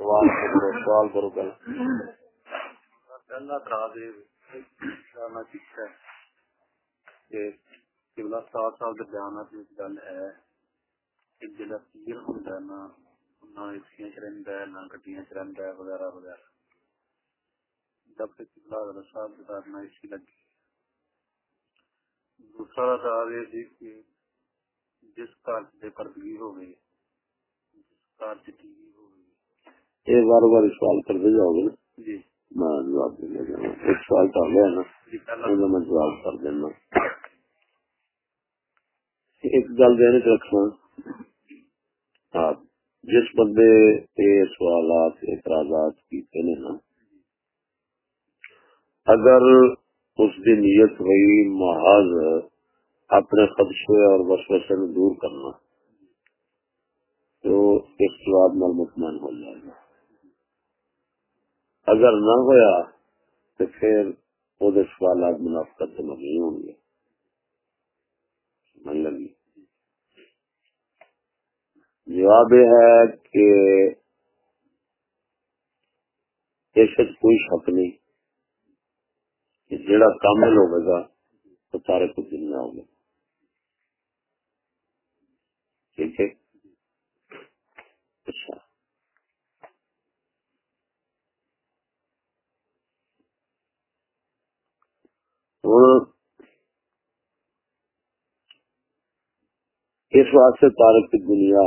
سوال کرو سوال کرو گل کہ قبلہ کے بیانات میں گل ہے۔ کہ جڑا پیر ہوندا ہے نا، نہ ہے، نہ گڈیاں ہے، وغیرہ وغیرہ۔ جب قبلہ صاحب کے ساتھ نہ اسی لگی۔ دوسرا اعتراض یہ تھی کہ جس گھر سے پردگی ہو گئی، جس گھر سے ہو ایک بار بار سوال کرتے جاؤ گے جی۔ میں جواب دے گا ایک سوال تو لیا نا۔ جی میں جواب کر دینا۔ ایک گل دین چ رکھنا۔ آپ جس بندے یہ سوالات اعتراضات کیتے نے نا۔ اگر اس کی نیت ہوئی محض اپنے خدشے اور وسوسے کو دور کرنا تو اس جواب نال مطمئن ہو جائے گا۔ اگر نہ ہویا تو پھر وہ سوالات منافقت سے مبنی ہوں گے۔ سمجھ لگی؟ جواب یہ ہے کہ اس کوئی شک نہیں کہ جڑا کامل ہوگا گا تو سارے کو دنیا ہوگا ٹھیک ہے؟ اچھا۔ ہوں اس واسطے تارک کی دنیا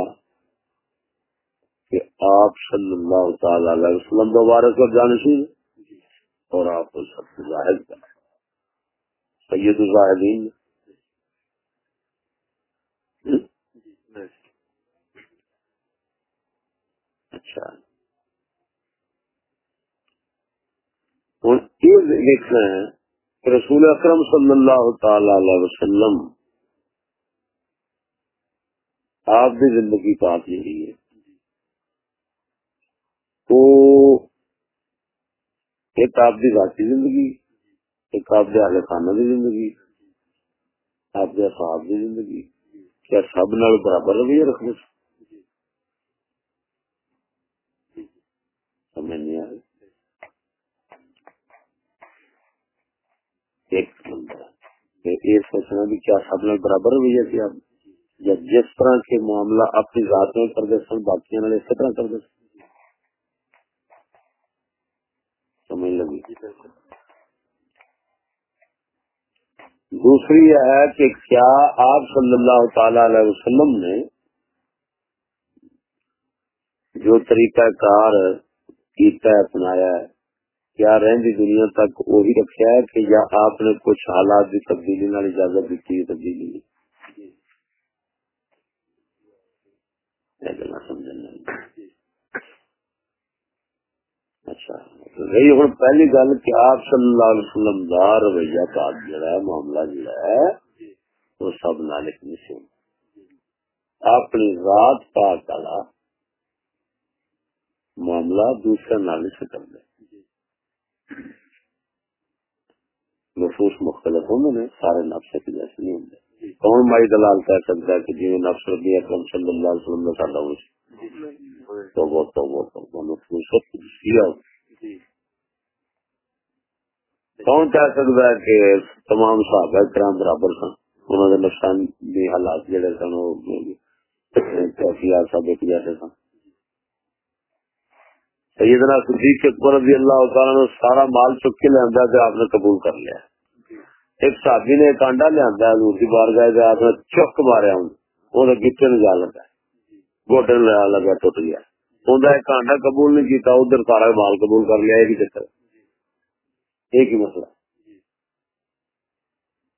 کہ آپ صلی اللہ تعالی علیہ وسلم مبارک اور جانشین اور آپ کو سب سے ظاہر کر سید الظاہرین۔ اچھا۔ ہوں یہ دیکھنا ہے رسول اکرم صلی اللہ تعالی علیہ وسلم، آپ کی زندگی پاک یہی ہے۔ تو ایک آپ کی ذاتی زندگی، ایک آپ کے اہل خانہ کی زندگی، آپ کے خواب کی زندگی، کیا سب نال برابر رویہ رکھنے سمجھ نہیں آ رہی ایک نمبر یہ سوچنا بھی کیا سب نال برابر رویہ سی آپ یا جس طرح کے معاملہ اپنی ذات میں کرتے سن باقی اسی طرح کرتے سن۔ سمجھ لگی؟ دوسری یہ ہے کہ کیا آپ صلی اللہ تعالی علیہ وسلم نے جو طریقہ کار کیتا ہے اپنایا ہے؟ کیا رہندی دنیا تک وہی رکھا ہے کہ یا آپ نے کچھ حالات کی تبدیلی نال اجازت دیتی ہے، تبدیلی اچھا رہی ہوں، پہلی گل کہ آپ صلی اللہ علیہ وسلم کا رویہ پاک جڑا ہے، معاملہ جڑا ہے، وہ سب نالک نہیں اپنی ذات پاک والا معاملہ دوسرے نالے سے کر دے نفوس مختلف ہوں نے سارے نفس کے جیسے نہیں ہوں کون مائی دلال کہہ سکتا ہے کہ جی نفس ربی اکرم صلی اللہ علیہ وسلم نے ساڈا ہوئی تو وہ تو وہ تو نفوس کیا کون کہہ سکتا ہے کہ تمام صحابہ کرام برابر سن؟ انہوں نے نقصان بھی حالات جڑے سن، وہ کیفیات سب ایک جیسے سن۔ سیدنا صدیق اکبر رضی اللہ تعالیٰ نے سارا مال چک کے لیا تو آپ نے قبول کر لیا۔ ایک صحابی نے ایک آنڈا لیا حضور کی بار گئے آپ نے چک ماریا ہوں۔ وہ گٹے نے جا لگا گوٹے نے لگا ٹوٹ گیا انہیں ایک آنڈا قبول نہیں کیتا، ادھر سارا مال قبول کر لیا، ایک چکر۔ ایک ہی مسئلہ۔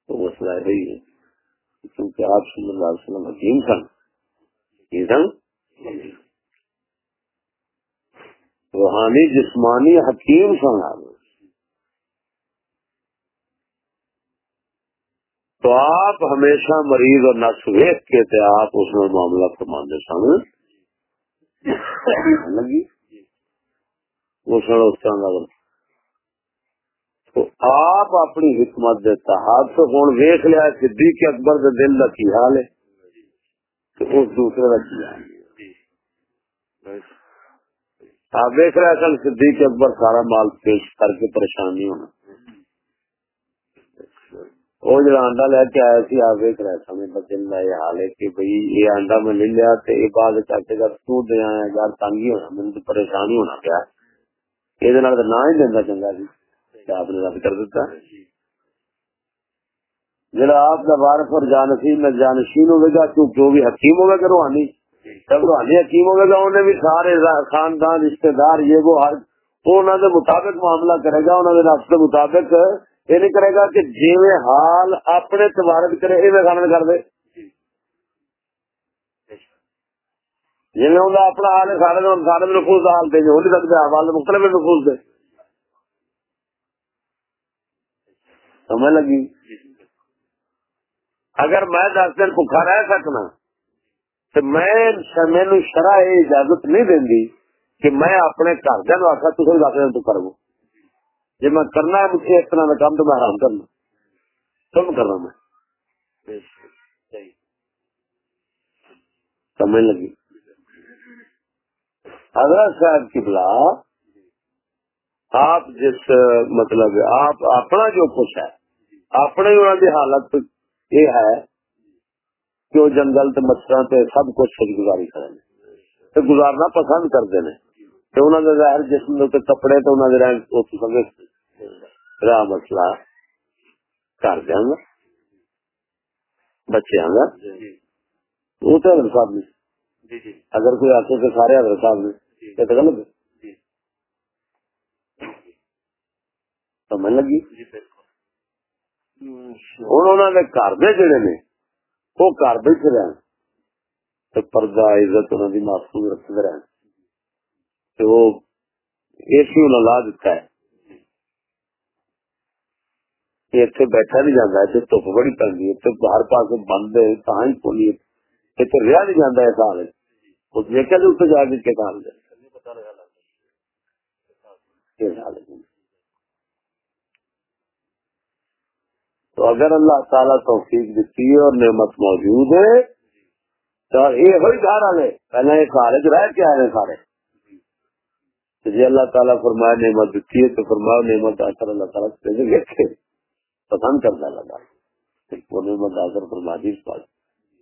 تو مسئلہ یہی ہے کیونکہ آپ صلی اللہ علیہ وسلم حکیم سن؟ روحانی جسمانی حکیم سن تو آپ ہمیشہ مریض اور نقص ویک کے تھے آپ اس میں معاملہ فرماندے سن لگی۔ وہ سن اس طرح تو آپ اپنی حکمت دے تحت تو ہوں ویخ لیا صدیق اکبر کے دل کا کی حال ہے تو اس دوسرے کا کی حال ہے۔ آپ دیکھ رہے سن صدیق اکبر سارا مال پیش کر کے پریشان نہیں ہونا۔ وہ جڑا انڈا لے کے آیا سی، آپ دیکھ رہے سن بدل کا یہ حال ہے کہ بھائی یہ انڈا میں لے لیا تو یہ بعد چاچے کا تو دیا یار تنگ ہی ہونا، مجھے تو پریشان ہی ہونا پیا۔ یہ نہ ہی دینا چنگا جی۔ سی آپ نے رد کر دیتا۔ جڑا آپ کا وارف اور جانشین میں جانشین ہوگا گا کیونکہ وہ بھی حکیم ہوگا کہ روحانی۔ جب حکیم ہوگا گا انہیں بھی سارے خاندان رشتے دار، یہ وہ ہر وہ انہوں نے مطابق معاملہ کرے گا، انہوں نے نفس کے مطابق یہ نہیں کرے گا کہ جی حال اپنے تبارت کرے یہ سامنے کر دے۔ جی ہوں اپنا حال ہے، سارے سارے نفوس حال دے ہو نہیں سکتے حال مختلف نفوس دے۔ سمجھ لگی؟ اگر میں دس دن بھوکا رہ سکنا تو میں مینو یہ اجازت نہیں دینی کہ میں اپنے گھر دن آخا تو تو کرو جی میں کرنا ہے، مجھے اس طرح کا کام تو میں آرام کرنا۔ کم کرنا میں۔ سمجھ لگی؟ حضرت صاحب کی بلا، آپ جس مطلب آپ اپنا جو کچھ ہے، اپنے حالت یہ ہے کہ وہ جنگل مچھر سب کچھ گزاری کریں گزارنا پسند کرتے ہیں ظاہر جسم کپڑے تو رہا مسئلہ کر دیا گا بچے گا وہ تو حضرت صاحب نے اگر کوئی آتے تو سارے حضرت صاحب نے یہ تو غلط سمجھ لگی؟ ہوں انہوں نے گھر دے جڑے نے وہ گھر بیٹھ رہے پردہ عزت انہوں محفوظ رکھتے رہے وہ لا دیتا ہے۔ اتنے بیٹھا نہیں جاتا اتنے دھوپ بڑی پی پاس بند ہے ہی کھولی اتنے رہا نہیں دیکھا اتنے جا کے تو اگر اللہ تعالیٰ توفیق دیتی ہے اور نعمت موجود ہے، تو یہ ہوئی گھر والے پہلے یہ سارے رہ کے آئے سارے جی اللہ تعالیٰ فرمایا نعمت دیتی ہے تو فرمایا نعمت آخر اللہ تعالیٰ سے پسند کرتا لگا وہ نعمت آخر فرما دی اس پاس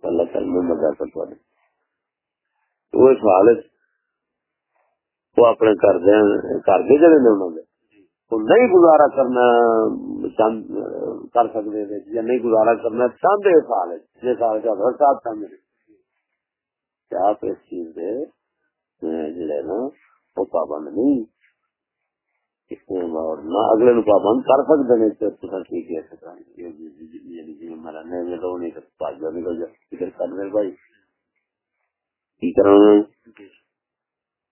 اللہ تعالیٰ نعمت آخر پڑے وہ اس حالت وہ اپنے کر دے کر دے جڑے نے انہوں نے تو نہیں گزارا کرنا کر سکتے تھے یا نہیں گزارا کرنا چاہتے اس حال جس حال کا صاحب چاہتے کیا آپ اس چیز دے جڑے نا وہ پابند نہیں اور نہ اگلے نو پابند کر سکتے ہیں تو نہیں جا ادھر کر میرے بھائی۔ کی کرانا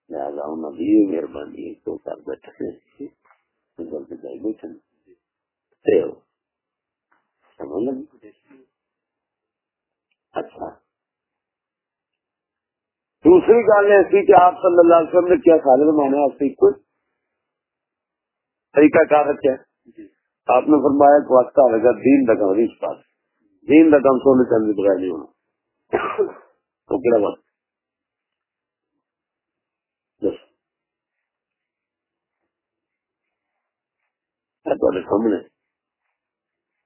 لہٰذا انہوں نے مہربانی تو کر بیٹھے جائی بیٹھے سمجھ لگی اچھا دوسری گل ایسی کہ آپ صلی اللہ علیہ وسلم نے کیا خالد مانا آپ سے کچھ طریقہ کار رکھا آپ نے فرمایا کہ وقت آئے گا دین رقم اس پاس دین رقم سونے چاندی بغیر نہیں ہونا۔ تو کیا بات سامنے۔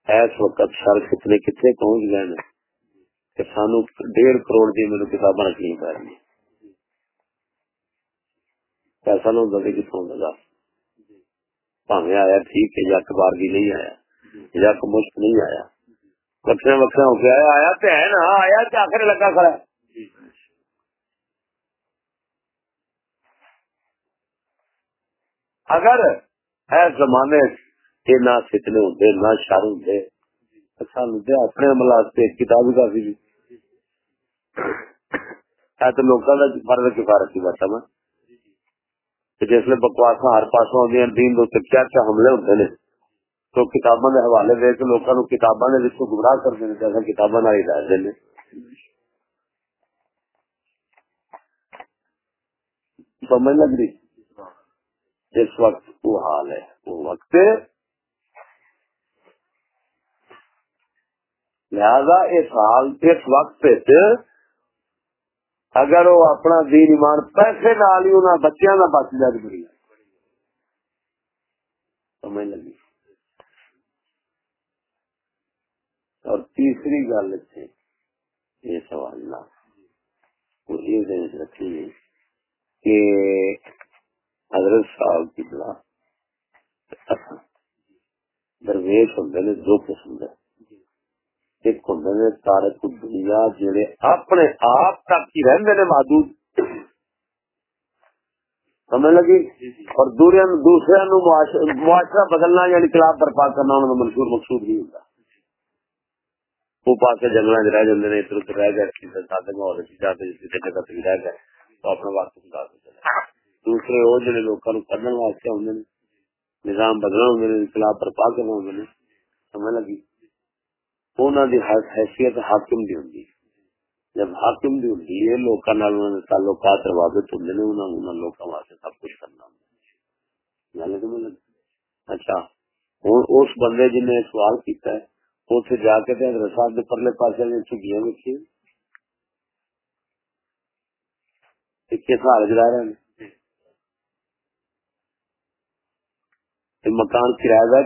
ایس وقت سر کتنے کتنے پہنچ گئے کہ سانو ڈیڑھ کروڑ کی میرے کتابیں رکھنی پی رہی پیسہ نہ ہوتا کتوں لگا پاوے آیا ٹھیک ہے یک بار بھی نہیں آیا۔ یک مشک نہیں آیا۔ وکرے وکرے ہو کے آیا آیا تو ہے نا، آیا تو آخر لگا کھڑا اگر ہے زمانے کے نہ فتنے ہوتے نہ شر ہوتے سان اپنے ملاستے کتاب کافی بھی فرض کفارت بات ہے۔ بکواس ہر پاس دین کیا کیا حملے ہوتے تو کتابوں کے حوالے دے کے لوگوں کو گمراہ کر دیں جیسا دیں سمجھ لگ رہی؟ اس وقت وہ حال ہے، وہ وقت لہذا اس حال، اس وقت اگر وہ اپنا دین ایمان پیسے نال ہی انہاں بچیاں دا بچ جائے بڑی سمجھ لگی؟ اور تیسری گل اتنے یہ سوال نہ، وہ یہ ذہن چ کہ حضرت صاحب کی بلا، درویش ہوں دو قسم کے ایک ہوں نے سارے کو دنیا جڑے اپنے آپ تک ہی رہندے نے محدود سمجھ لگی؟ اور دوسرے دوسرے نو معاشرہ بدلنا یعنی انقلاب برپا کرنا، انہوں نے منشور مقصود نہیں ہوتا۔ وہ پاس جنگل چ رہ جاتے ہیں ادھر ادھر رہ گئے، کسی ساتھ ماحول چاہتے کسی جگہ سے رہ گئے، تو اپنے وقت گزار کے چلے دوسرے وہ جڑے لوگوں کو کرنے واسطے آدھے نظام بدلنا ہوں انقلاب برپا کرنا ہوں سمجھ لگی؟ حیثیت حاکم دی ہوں جب حاکم دی ہوں یہ تعلقات روابط ہوں انہوں لوگوں سب کچھ کرنا گل اچھا ہوں اس بندے جن سوال کیتا ہے اتنے جا کے حضرت کے پرلے پاس چگیاں رکھی مکان کرایہ دا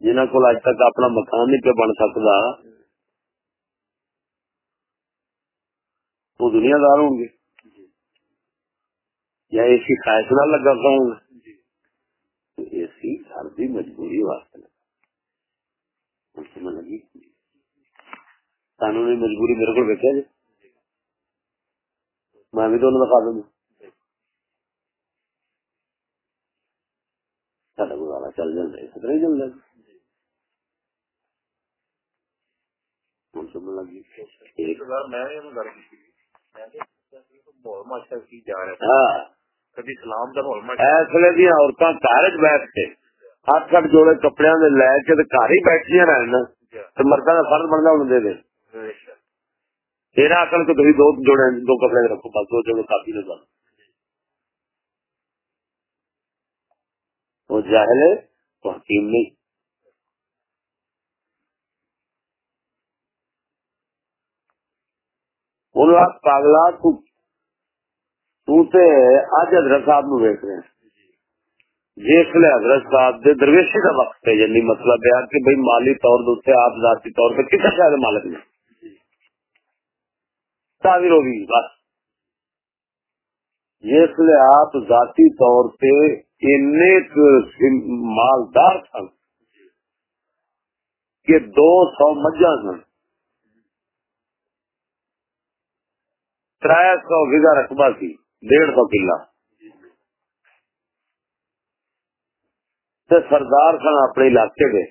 جنہ کو اج تک اپنا مکان نہیں پہ بن سکتا وہ دنیا دار ہوں گے۔ یا اسی خواہش نہ لگا پاؤں گا اسی گھر کی مجبوری واسطے لگی؟ قانونی مجبوری میرے کو دیکھا جی؟ میں بھی دونوں دکھا دوں سارا گزارا چل جائے اس طرح ہی چل جائے عورتیں گھر بیٹھ کے ہاتھ کٹ جوڑے کپڑے لے کے گھر ہی بیٹھیا رہنا مردہ کا فرد بننا ہوں دے دے۔ تیرا اکل تو دو جوڑے دو کپڑے رکھو بس دو جوڑے کافی نے وہ جاہل ہے وہ حکیم نہیں۔ پاگلا تو اج حضرت صاحب نو ویک رہے ہیں۔ جس لیے حضرت صاحب دے درویشی کا وقت ہے یعنی مطلب ہے کہ بھئی مالی طور دوتے آپ ذاتی طور پہ کسی شاید مالک نہیں تعبیر ہوگی بس۔ جس لیے آپ ذاتی طور پہ انیک مالدار سن کہ دو سو مجھا سن ترائے سو وگا رقبہ تھی ڈیڑھ سو کلہ۔ سردار سن اپنے علاقے کے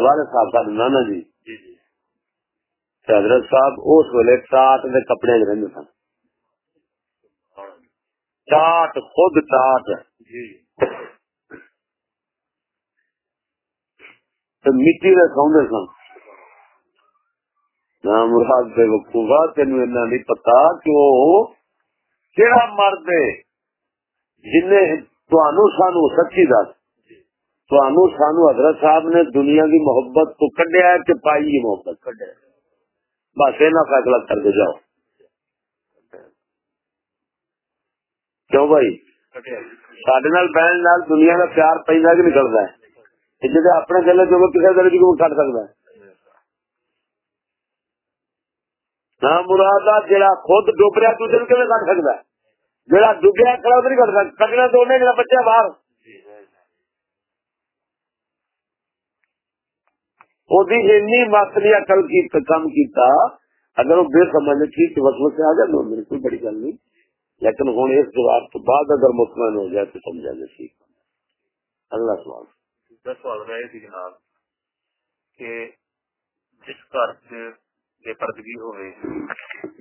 والد صاحب کا نانا جی۔ حضرت صاحب اس ویلے ٹاٹ کے کپڑے رہتے سن۔ ٹاٹ خود ٹاٹ مٹی کے سوندے سن۔ مراد بے وقوفا تین نہیں پتا کہ وہ کہڑا مرد ہے جن سانو سچی دس۔ تہن سانو حضرت صاحب نے دنیا کی محبت تو کڈیا ہے کہ پائی کی محبت کڈیا بس یہ فیصلہ کر کے جاؤ۔ کیوں بھائی؟ سڈے بہن دنیا کا پیار پہنا کہ نکلتا ہے؟ جی اپنے دل جو کسی دل کی کٹ سکتا ہے؟ نہ مراد جہاں خود ڈوبریا تو دل کھے کٹ سکتا ہے؟ میرا ڈبیا کھڑا نہیں کر سکتا کٹنا تو میرا بچہ باہر۔ ماسٹری اکل کام کیتا، اگر وہ بے سمجھ تھی تو سے آ جائے میری کوئی بڑی گل نہیں۔ لیکن ہوں اس جواب تو بعد اگر مطمئن ہو جائے تو سمجھا جائے، ٹھیک۔ اگلا سوال۔ سوال رہے تھی جناب جس گھر بے پردگی ہوئے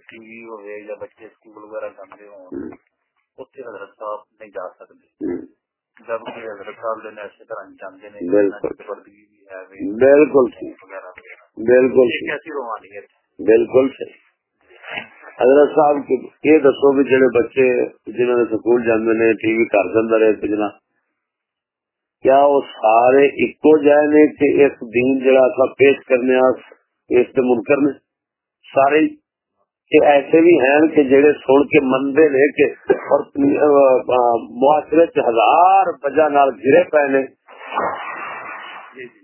ٹی وی ہوئے یا بچے اسکول وغیرہ جانے ہوں اتنے حضرت صاحب نہیں جا سکتے جبکہ حضرت صاحب نے ایسے طرح جانے نے بالکل۔ بالکل۔ کیسی روحانیت بالکل۔ حضرت صاحب یہ دسو بھی جڑے بچے جنہوں نے سکول جانے نے ٹی وی کر دن رہے بجنا کیا وہ سارے ایکو جائے نے کہ اس دین جڑا سا پیش کرنے اس منکر نے؟ سارے کہ ایسے بھی ہیں کہ جڑے سن کے مندے نے کہ اور معاشرے چ ہزار وجہ نال گرے پے نے۔ جی، جی۔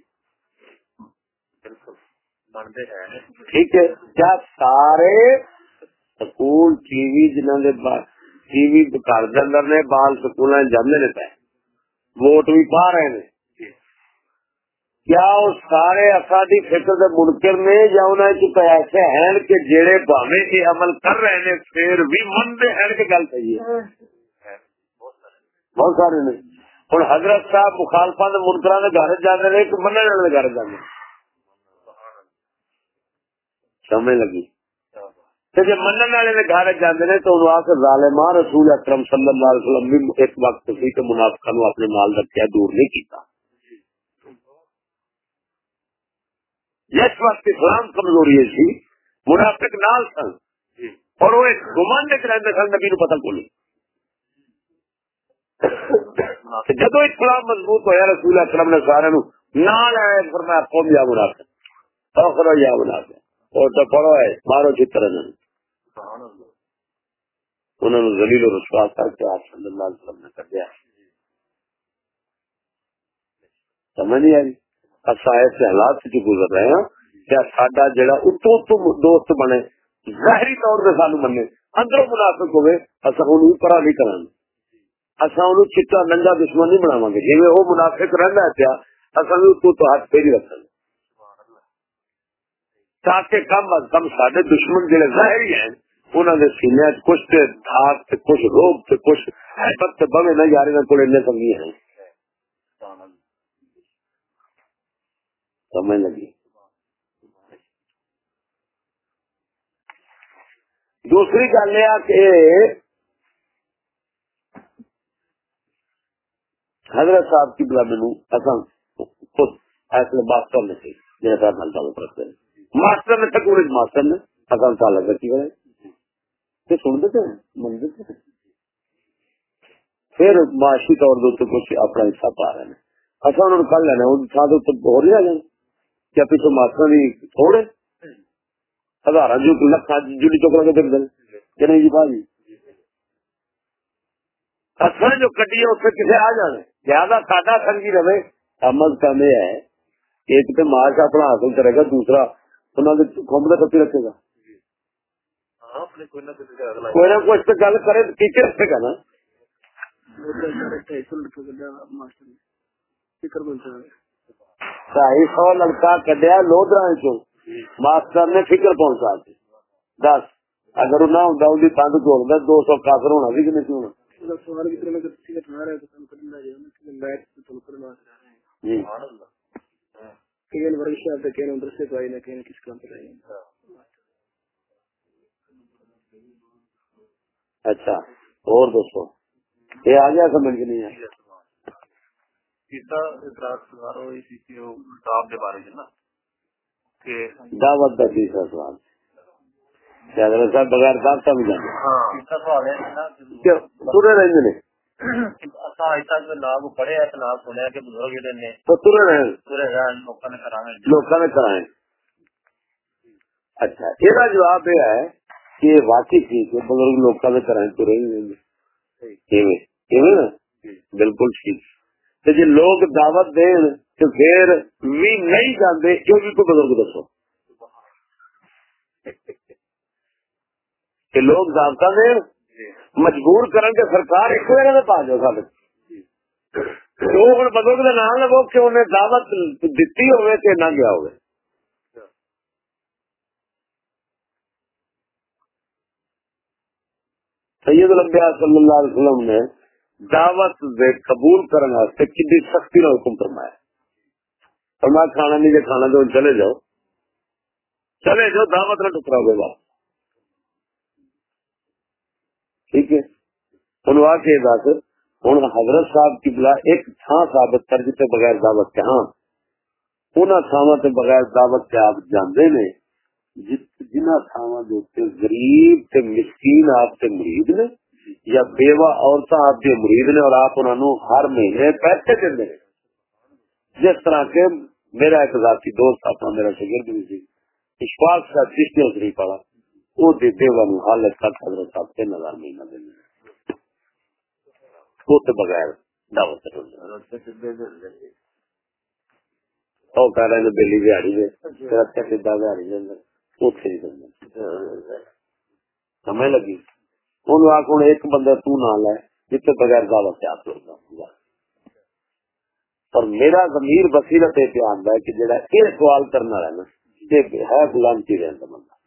ٹھیک ہے، کیا سارے سکول، ٹی وی جنہوں نے ٹی وی گھر دے اندر نے، بال سکول جانے نے پے۔ ووٹ بھی پا رہے ہیں کیا وہ سارے افرادی فکر دے منکر نے یا انہیں چ ایسے ہیں کہ جڑے باوے یہ عمل کر رہے ہیں، پھر بھی منتے ہیں کہ گل صحیح ہے؟ بہت سارے نے ہوں حضرت صاحب مخالفا منکرا کے گھر جانے نے کہ منع والے گھر جانے سمجھ لگی؟ جی من والے گھر جانے نے تو انہوں آ کے ظالما رسول اکرم صلی اللہ علیہ وسلم بھی ایک وقت سی کہ منافقہ نو اپنے مال رکھا دور نہیں کیتا۔ جس وقت اسلام کمزوری سی جی، منافق نال سن۔ اور وہ ایک گمان ایک رہتے سن، نبی نو پتہ کو جب اسلام مضبوط ہوا رسول اکرم نے سارے نو نال آئے فرمایا، قوم یا منافق۔ اخرو یا منافق۔ اور تو پڑھو ہے مارو چتر انہوں نے زلیل و رسوا تھا کہ آپ صلی اللہ علیہ وسلم نے کر دیا۔ سمجھ نہیں آئی اصا ایسے حالات سے گزر رہے ہیں۔ کیا سڈا جڑا اتو اتو دوست بنے، ظاہری طور سے سانو منے، اندروں منافق ہوئے اصا ان پرا نہیں کرا اصا ان چٹا ننگا دشمن نہیں بناو گے۔ جی وہ منافق رہنا ہے پیا اصا بھی اتو تو ہاتھ پھیری رکھ تاکہ کم از کم سڈے دشمن جڑے ظاہری ہیں انہوں نے سینے کچھ دھاگ کچھ روگ کچھ حیبت بوے نہ یار کو سنگی ہیں۔ سمجھ لگی۔ دوسری گل یہ کہ حضرت صاحب کی بلا مینو اصل خود ایسے ماسٹر نے تھے سی جیسا گل تعلق رکھتے ہیں ماسٹر نے سکول ماسٹر نے اصل تعلق رکھی کرے سن دیتے ہیں من دیتے ہیں پھر معاشی طور پر کچھ اپنا حصہ پا رہے ہیں۔ اصل انہوں نے کر لینا ان تھا تو ہو رہی ہے۔ کیا پیچھے ماسٹر تھوڑے ہزار جو لکھا جڑی چوکرا کے دل کہ نہیں جی بھائی اصل جو کٹی ہے اس سے کسے آ جانے زیادہ سادہ سنگی رہے عمل کم یہ ہے ایک تو مارچ اپنا حاصل کرے گا دوسرا انہوں نے کپی رکھے گا کوئی نہ کچھ تو گل کرے تو ٹیچر رکھے گا نا ڈھائی سو لڑکا کڈیا لودرا چو ماسٹر نے فکر پہنچا دی دس۔ اگر نہ ہوں ان کی تند جوڑ دے دو سو کافر ہونا بھی کہ نہیں ہونا اچھا۔ اور دوستو یہ آ گیا سمجھ نہیں ہے دعوت کا تیسرا سوال صاحب بغیر دعوت کا بھی جانا ترے رہے نے تو ترے رہے لوگوں نے کرائے اچھا یہ جواب یہ ہے کہ واقعی ٹھیک ہے بزرگ ہی نا بالکل ٹھیک تو جی لوگ دعوت دین تو پھر بھی نہیں جانے یہ بھی کوئی بزرگ دسو۔ کہ لوگ دعوت دین مجبور کرن کے سرکار ایک جگہ پا جاؤ سارے تو ہوں بزرگ کا نام لگو کہ انہیں دعوت دیتی ہوئے کہ نہ گیا ہوئے سید الانبیاء صلی اللہ علیہ وسلم نے دعوت دے قبول کرنے واسطے کتنی سختی نہ حکم فرمایا فرمایا کھانا نہیں جی کھانا جو چلے جاؤ۔ چلے جاؤ، دعوت نہ ٹکرا ہوگا بات۔ ٹھیک ہے۔ ہوں آ کے دس ہوں حضرت صاحب کی بلا ایک تھان ثابت کر دیتے بغیر دعوت کے ہاں۔ انہوں تھاواں تے بغیر دعوت کے آپ جانے نے جنہ تھاواں غریب تے مسکین آپ کے مرید نے یا بیوہ عورتیں آپ کے مرید نے اور آپ انہوں ہر مہینے پیسے دیں جس طرح کے میرا ایک ذاتی دوست اپنا میرا شگرد بھی سی اشفاق کا چشتی اتری پڑا وہ دیتے ون حالت کا حضرت صاحب سے نظر مہینہ دینے وہ تو بغیر دعوت وہ دے دے دینا سمجھ لگی ہوں ایک بندہ تو نہ لے جتنے بغیر دعوت سے آپ لوگ اور میرا ضمیر بصیرت یہ پہ آتا ہے کہ جڑا یہ سوال کرنا ہے نا یہ ہے غلامتی رہتا بندہ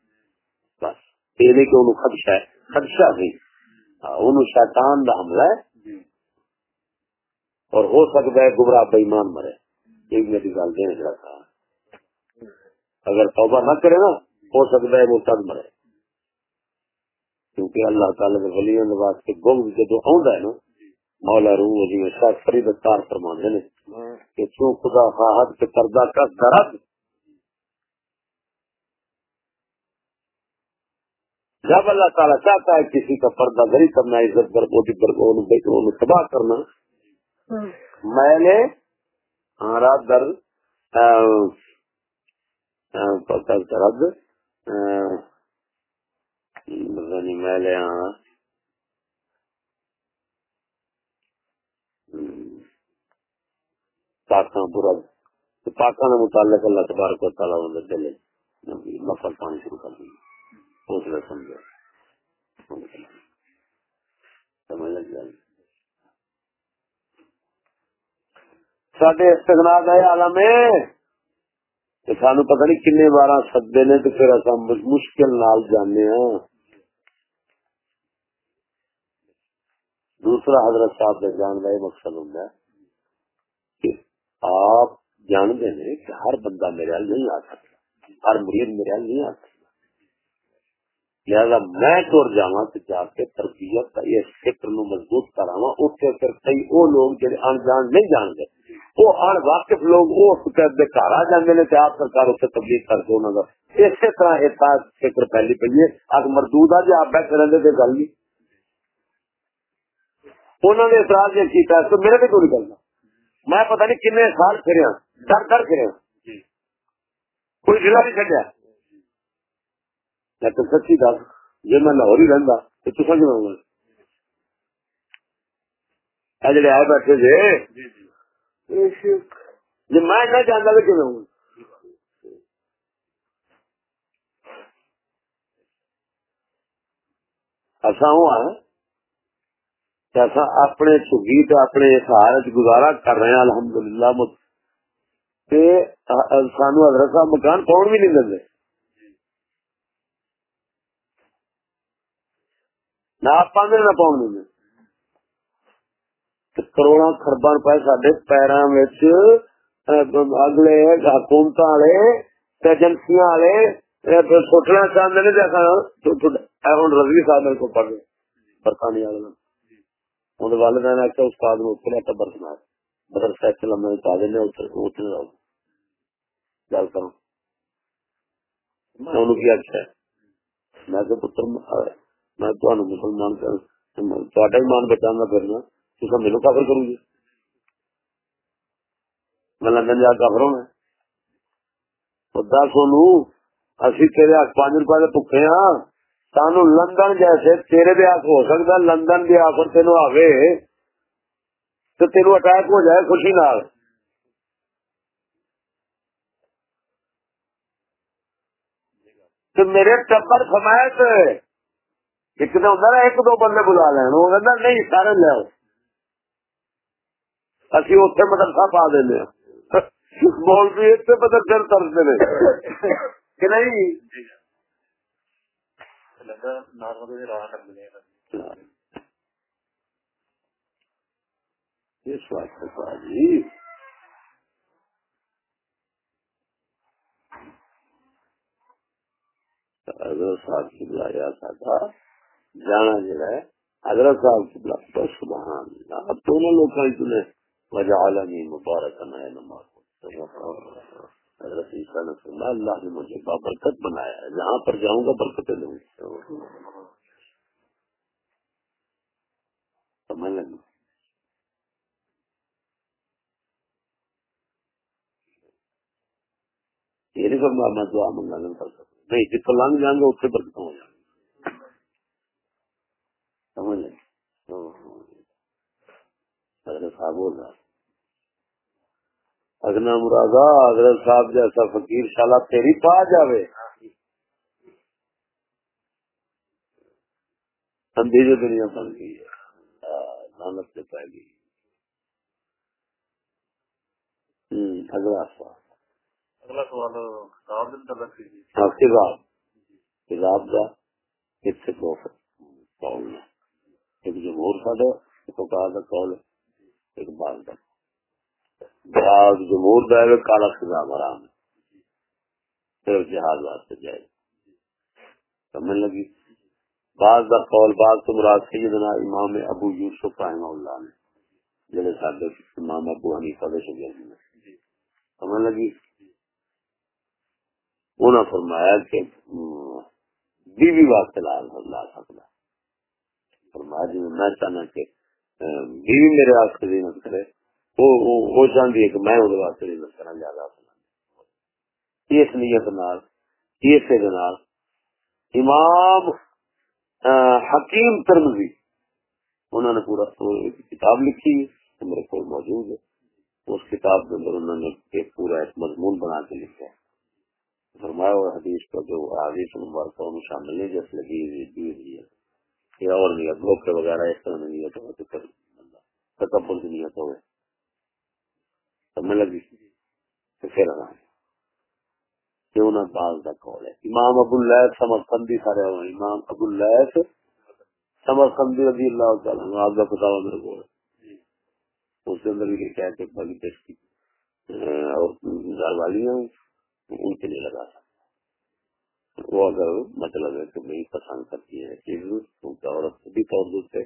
بس یہ نہیں کہ انہوں خدشہ ہے خدشہ نہیں ہاں، انہوں شیطان دا حملہ ہے اور ہو سکتا ہے گمراہ بےمان مرے ایک میری گل دینے جڑا تھا اگر توبہ نہ کرے نا ہو سکتا ہے وہ تد مرے کیونکہ اللہ تعالی کے ولی واسطے گم جدو آندا ہے نا، مولا روح جی شاید فرید تار فرماندے نے کہ چوں خدا خواہد کے پردہ کا درد جب اللہ تعالیٰ چاہتا ہے کسی کا پردہ دری کرنا، عزت پر تباہ کرنا، میں نے ہمارا در درد یعنی میں لے پاکاں برا پاکاں متعلق اللہ تبارک و تعالی تعالیٰ دلے۔ نفل پانی شروع کر دیں حوصلہ سمجھا سمجھ لگ جائے سڈے استغنا کا عالم ہے سانو پتہ نہیں کن بار سدے نے تو پھر اصا مشکل نال جانے ہاں۔ دوسرا حضرت صاحب کا جان کا یہ مقصد ہوں کہ آپ جانتے ہیں کہ ہر بندہ میرے حل نہیں آ سکتا، ہر مرید میرے حل نہیں آ سکتا۔ لہذا میں تر جا تو جا کے تربیت کا یہ فکر نو مضبوط کراوا اتنے پھر کئی وہ لوگ جڑے ان جان نہیں جانتے، وہ ان واقف لوگ وہ گھر آ جانے نے آپ سرکار اتنے تبلیغ کر دو انہوں کا اسی طرح ایک فکر پہلی پی ہے اگ مردود آ جی آپ بیٹھے رہتے گل نہیں۔ انہوں نے اعتراض یہ کیا تو میرے بھی کوئی نکلنا میں پتہ نہیں کن سال پھریا ڈر ڈر پھریا کوئی ضلع نہیں چڈیا لیکن سچی دس جی میں لاہور ہی رہتا تو تصا کی گا جڑے آئے بیٹھے جی جی۔ میں نہ جانا تو کیوں اصا ہوں ایسا اپنے چگی تو اپنے سہارے گزارا کر رہے ہیں الحمد للہ سانو حضرت صاحب مکان پاؤن بھی نہیں دے نہ آپ نہ پاؤں کروڑا خربا روپئے سڈے پیروں اگلے حکومت والے، ایجنسیاں والے سوچنا چاہتے ہیں ہوں رضوی صاحب میرے کو پڑھ رہے برطانیہ والے ہوں والدین آخر استاد نے اتنے ٹبر سنا مدرسہ لمبے پا دینا اتنے گل کرو میں انہوں کافر کروں گی میں لندن جا کافر ہونا دس اسی پانچ روپئے بکے ہاں سان لندن جیسے تیرے بھی آخ ہو سکتا لندن بھی آخر تین آوے تو تین اٹیک ہو جائے خوشی نال۔ تو میرے ٹبر سمایت ایک تو ہوتا ایک دو بندے بلا لین۔ وہ کہتا نہیں، سارے لے اسی اتنے مدرسہ پا دینا بول بھی اتنے مدد دل ترستے کہ نہیں؟ اس جی صاحب کی بلایا تھا۔ جانا جڑا ہے، حضرت صاحب کی بلا تو سبحان اللہ۔ اب دونوں لوگ وجہ عالمی مبارک نئے نماز۔ حضرت عیسیٰ نے فرمایا اللہ نے مجھے بابرکت بنایا ہے، جہاں پر جاؤں گا برکتیں لوں سمجھ لگی؟ نہیں فرمایا میں دعا منگا نہیں کر سکتا۔ نہیں جتوں لنگ جائیں گے اتنے برکت ہو جائیں گے سمجھ لیں حضرت صاحب بول رہا اگنا مرادہ حضرت صاحب جیسا فقیر شالا تیری پا جاوے۔ اندھیری دنیا بن گئی لانت سے پہ گئی۔ اگلا سوال۔ اگلا سوال کی ہاں کتاب۔ کتاب کا اس سے دو قول ہے؟ ایک جمہور ساڈا ایک اوقات کا قول ہے ایک بعض کا بعض جمہور کا ہے کالا خزام آرام ہے۔ پھر جہاز واسطے جائے۔ سمجھ لگی؟ بعض کا قول، بعض تو مراد سیدنا امام ابو یوسف رحمہ اللہ نے، جڑے ساڈے امام ابو حنیفہ دے شاگرد نے۔ سمجھ لگی؟ انہوں نے فرمایا کہ بیوی واسطے لا لا سکتا فرمایا جی میں چاہنا کہ بیوی میرے واسطے زینت کرے۔ وہ چاہتی ہے کہ میں وہ واسطے زینت کرنا، زیادہ اس نیت نال اس نال۔ امام حکیم ترمزی انہوں نے پورا کتاب لکھی ہے میرے کو موجود ہے۔ اس کتاب کے اندر انہوں نے ایک پورا ایک مضمون بنا کے لکھا ہے۔ فرمایا، اور حدیث کا جو حدیث مبارکہ میں شامل ہے جیسے لگی ہوئی ہے یا اور نیت دھوکے وغیرہ اس طرح نیت ہو تو پھر تکبر کی نیت ہوئے۔ سمجھ لگی تو پھر آنا کیوں نہ باز کا کال ہے امام ابو اللیث سمرقندی سارے ہوئے امام ابو اللیث سمرقندی رضی اللہ تعالیٰ عنہ، آپ کا پتا میرے کو۔ اس کے اندر بھی کیا کہ بڑی پیش کی اور گھر والی ان کے لیے لگا سکتا وہ اگر مطلب ہے کہ نہیں پسند کرتی ہے چیز عورت بھی طور سے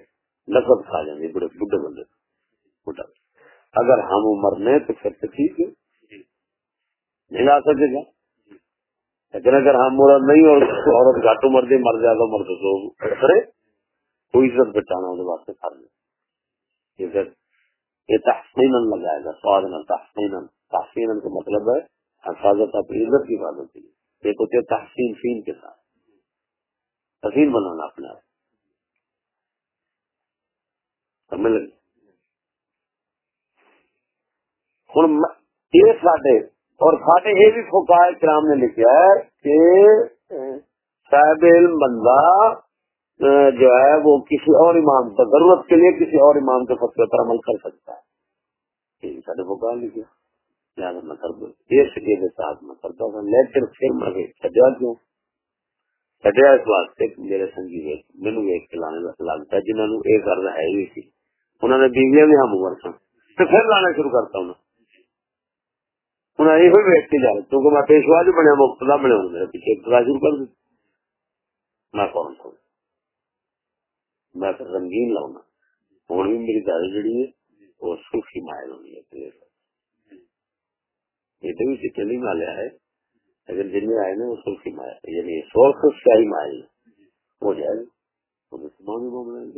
لقب کھا جائیں گے، بڑے بڈھے بندے۔ بڈھا اگر ہم عمر میں تو پھر تو ٹھیک ہے۔ نہیں لا سکے گا۔ لیکن اگر ہم مرد نہیں اور عورت گھٹ عمر دے مر جائے تو مرد تو کرے۔ کوئی عزت بچانا اس واسطے کر لے یہ تحسین لگائے گا سواد نہ تحسین تحسین کا مطلب ہے حفاظت اپنی عزت کی حفاظت کے لیے ایک ہوتے تحسین فین کے ساتھ۔ تحسین بنانا اپنے آپ سمجھ لگی؟ ہوں یہ ساڈے اور ساڈے یہ بھی کرام نے لکھا ہے کہ، صاحب علم بندہ جو ہے وہ کسی اور امام پر ضرورت کے لیے کسی اور امام کے فتوے پر عمل کر سکتا ہے۔ یہ ساڈے لہٰذا میں کر دوں۔ یہ سکے کے ساتھ میں کرتا تھا لیکن پھر میں چڈیا کیوں؟ چڈیا اس واسطے میرے سنگی مینو ایک کلانے لگتا ہے جنہوں نے یہ کرنا ہے ہی سی انہوں نے بیویاں بھی ہم عمر سن۔ تو پھر لانا شروع کرتا ہوں انہیں جا کیونکہ میں پیشوا جو بنیا ہوں میرے پیچھے ابتدا شروع کر دی میں کون سا میں پھر رنگین لاؤں ہوں بھی میری داری جڑی ہے وہ سرخی مائل ہونی ہے یہ تو بھی مالیا ہے۔ لیکن جن میں آئے نا، وہ سرخی مائل یعنی سرخ سیاہی مائل۔ ہو جائے تو مسلمان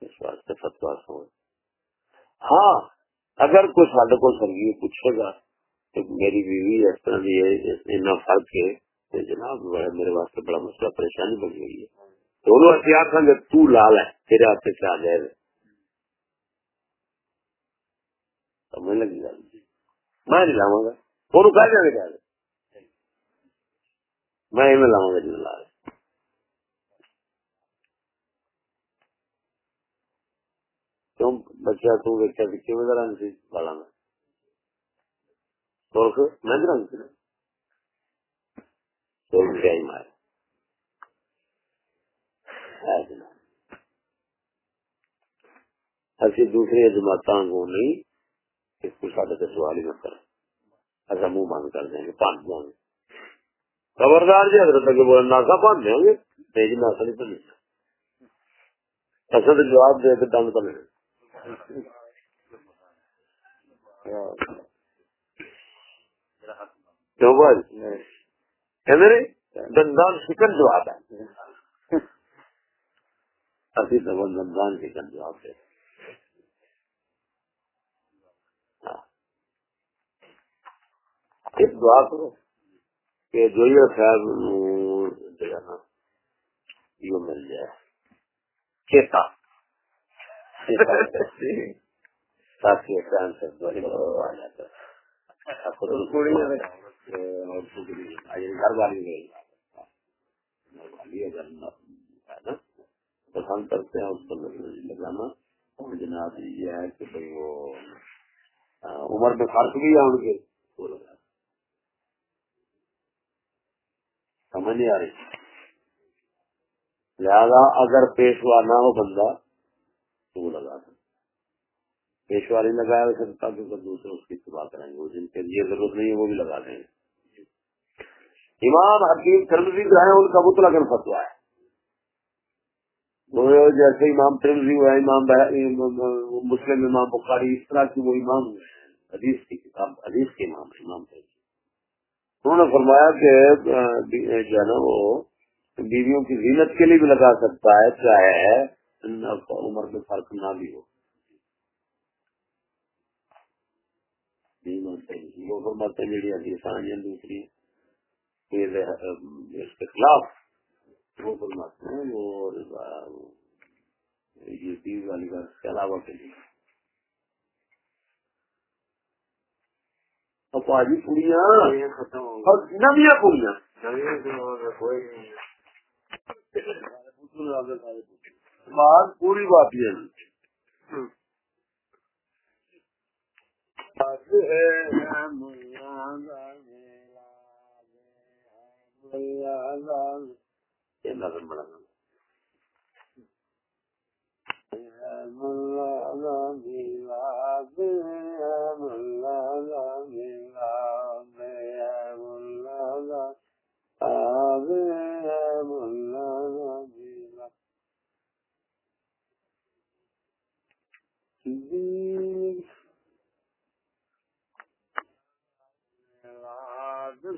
اس واسطے فتوا سو ہاں اگر کوئی سڈے کو سنگی پوچھے گا کہ میری بیوی اس طرح کی اتنا فرق ہے جناب میرے واسطے بڑا مسئلہ، پریشانی بن گئی ہے۔ تو انہوں اختیار تو لال ہے، تیرے ہاتھ سے کیا جائے سمجھ لگی گل؟ میں نہیں لاؤں گا۔ وہ کہہ کیا؟ میں گا لال۔ بچہ تو ویکیا کہ کیویں دا رنگ سی؟ بالا میں۔ سرخ میں رنگ سی۔ سرخ کیا ہی مار اسی دوسری جماعت کو نہیں، اس کو سارے سے سوال ہی نہ کریں۔ ایسا منہ بند کر دیں گے، پان جائیں گے خبردار جی حضرت کے بولے، ناسا پان دیں گے؟ نہیں جی، ناسا نہیں پڑی ایسا تو جواب دے کے دم کر دندان شکن جواب ہے ابھی دندان شکن جواب دے دعا کرو کہ جو یہ صاحب جو ہے نا، یہ مل جائے۔ چیتا۔ تاکہ گھر والی گئی پسند کرتے ہیں اس کو لگانا اور جناب یہ ہے کہ بھائی وہ عمر میں فرق بھی ہے ان کے سمجھ نہیں آ رہی۔ لہذا اگر پیشوا نہ ہو بندہ تو وہ لگا دیں پیشوا نہیں لگایا ہو سکتا تو پھر دوسرے اس کی اتباع کریں گے جن کے لیے ضرورت نہیں ہے وہ بھی لگا دیں گے۔ امام حکیم ترمزی جو ہے ان کا مطلق فتوا ہے؟ جیسے امام ترمزی ہوا امام مسلم، امام بخاری، اس طرح کی وہ امام حدیث کی کتاب، حدیث کے امام امام ترمزی انہوں نے فرمایا کہ جو ہے نا، وہ بیویوں کی زینت کے لیے بھی لگا سکتا ہے، چاہے نہ عمر میں فرق نہ بھی ہو۔ وہ فرماتے ہیں میری حدیث آئی ہیں دوسری پھر آ، اس کے خلاف وہ فرماتے ہیں وہ آ، یہ بیوی والی بات کے علاوہ کے لیے اب آجی پوڑیاں اور نویاں پوڑیاں بات پوری بات یہ ہے۔ نظم بڑا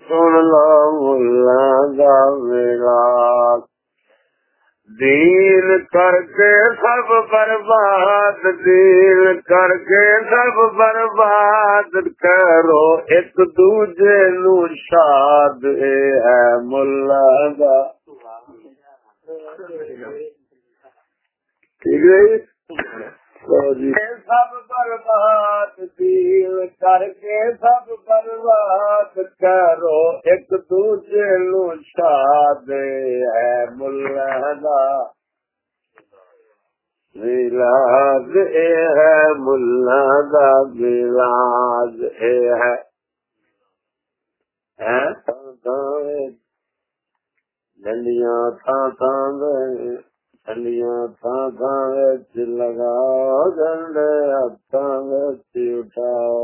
سن لو دا ملاد دین کر کے سب برباد، دین کر کے سب برباد کرو ایک دوجے نو شاد اے ہے ملا دا۔ ٹھیک ہے جی؟ جی؟ جی۔ سب برباد دین کر کے سب برباد کرو ایک دوجے نو شاد ہے ملا دا ملاد اے ہے ملا دا ملاد اے ہے ڈنڈیاں تھا تھا ڈنڈیاں تھا تھا وچ لگاؤ ڈنڈے ہاتھاں وچ اٹھاؤ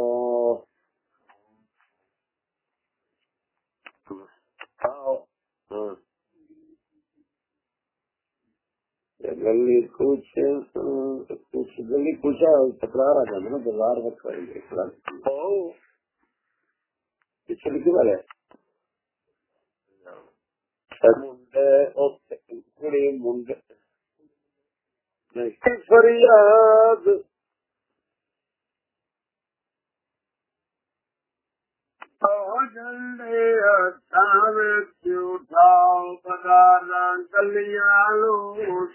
گلی کچھ کچھ گلی کچھ تکرار آ جانا نا بازار وقت پیچھے لکھی والے منڈے منڈے نہیں فریاد جنڈے اٹھاؤ بازار گلیاں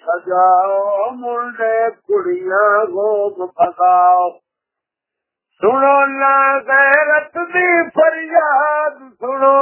سجاؤ منڈے کڑیاں گوب پکاؤ سنو نا غیرت دی فریاد سنو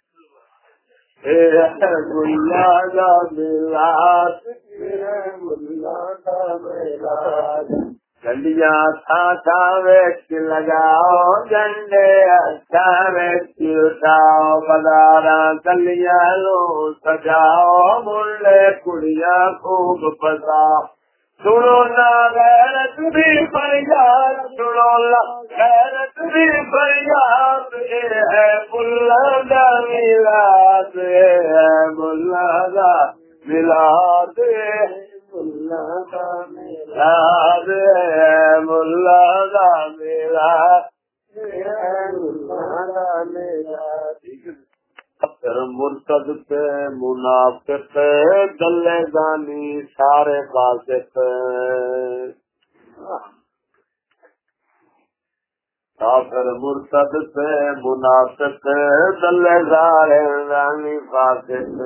ملا دا ملاد ملا دا ملاد گلیاں تھا تھا ویچ لگاؤ جنڈے اچھا ویچ اٹھاؤ بازارا گلیاں لو سجاؤ ملے کڑیاں خوب پساؤ سنو نا غیرت بھی فریاد سنو نا غیرت بھی فریاد یہ ہے ملا دا میلاد یہ ہے ملا دا میلاد ملا دا میلاد ہے ملا دا میلاد ملا دا میلاد مرتد پہ منافق، گلے دانی سارے باسط کافر مرتد پہ منافق، گلے سارے دانی باسط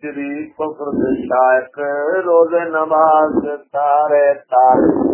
چری کفر شائق روز نماز سارے تارے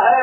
ਹੈ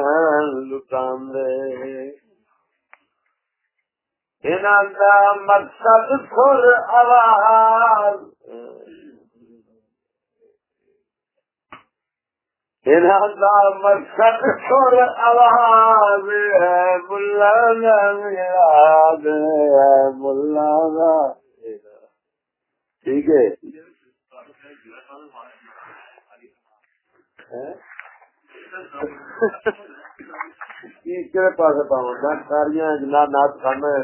ہیں لٹاندے انہاں دا مقصد سر آواز مقصد آواز ہے میلاد ہے ٹھیک ہے کہڑے پاس پاؤں میں ساریا جنا نات کھانا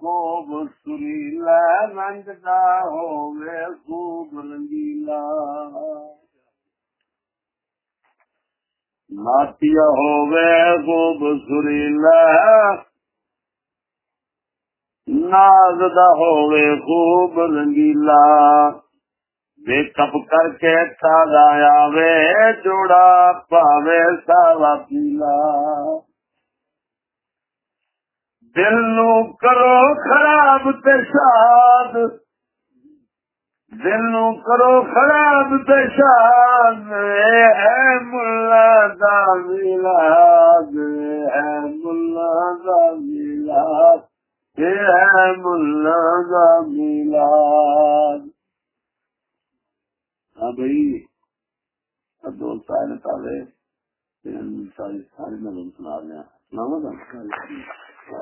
خوب سریلا نندا ہوے خوب رنگیلا ناتیا ہوے خوب سریلا ناز دا ہوے خوب رنگیلا میک اپ کر کے تازہ آوے، جوڑا پاوے ساوا پیلا۔ دل نو کرو خراب تے شاد دل نو کرو خراب تے شاد اے ملا دا میلاد اے ملا دا میلاد ہے ملا کا میلاد ہاں بھائی اب دو سال تالے ساری ساری نظم سنا رہے ہیں سناوا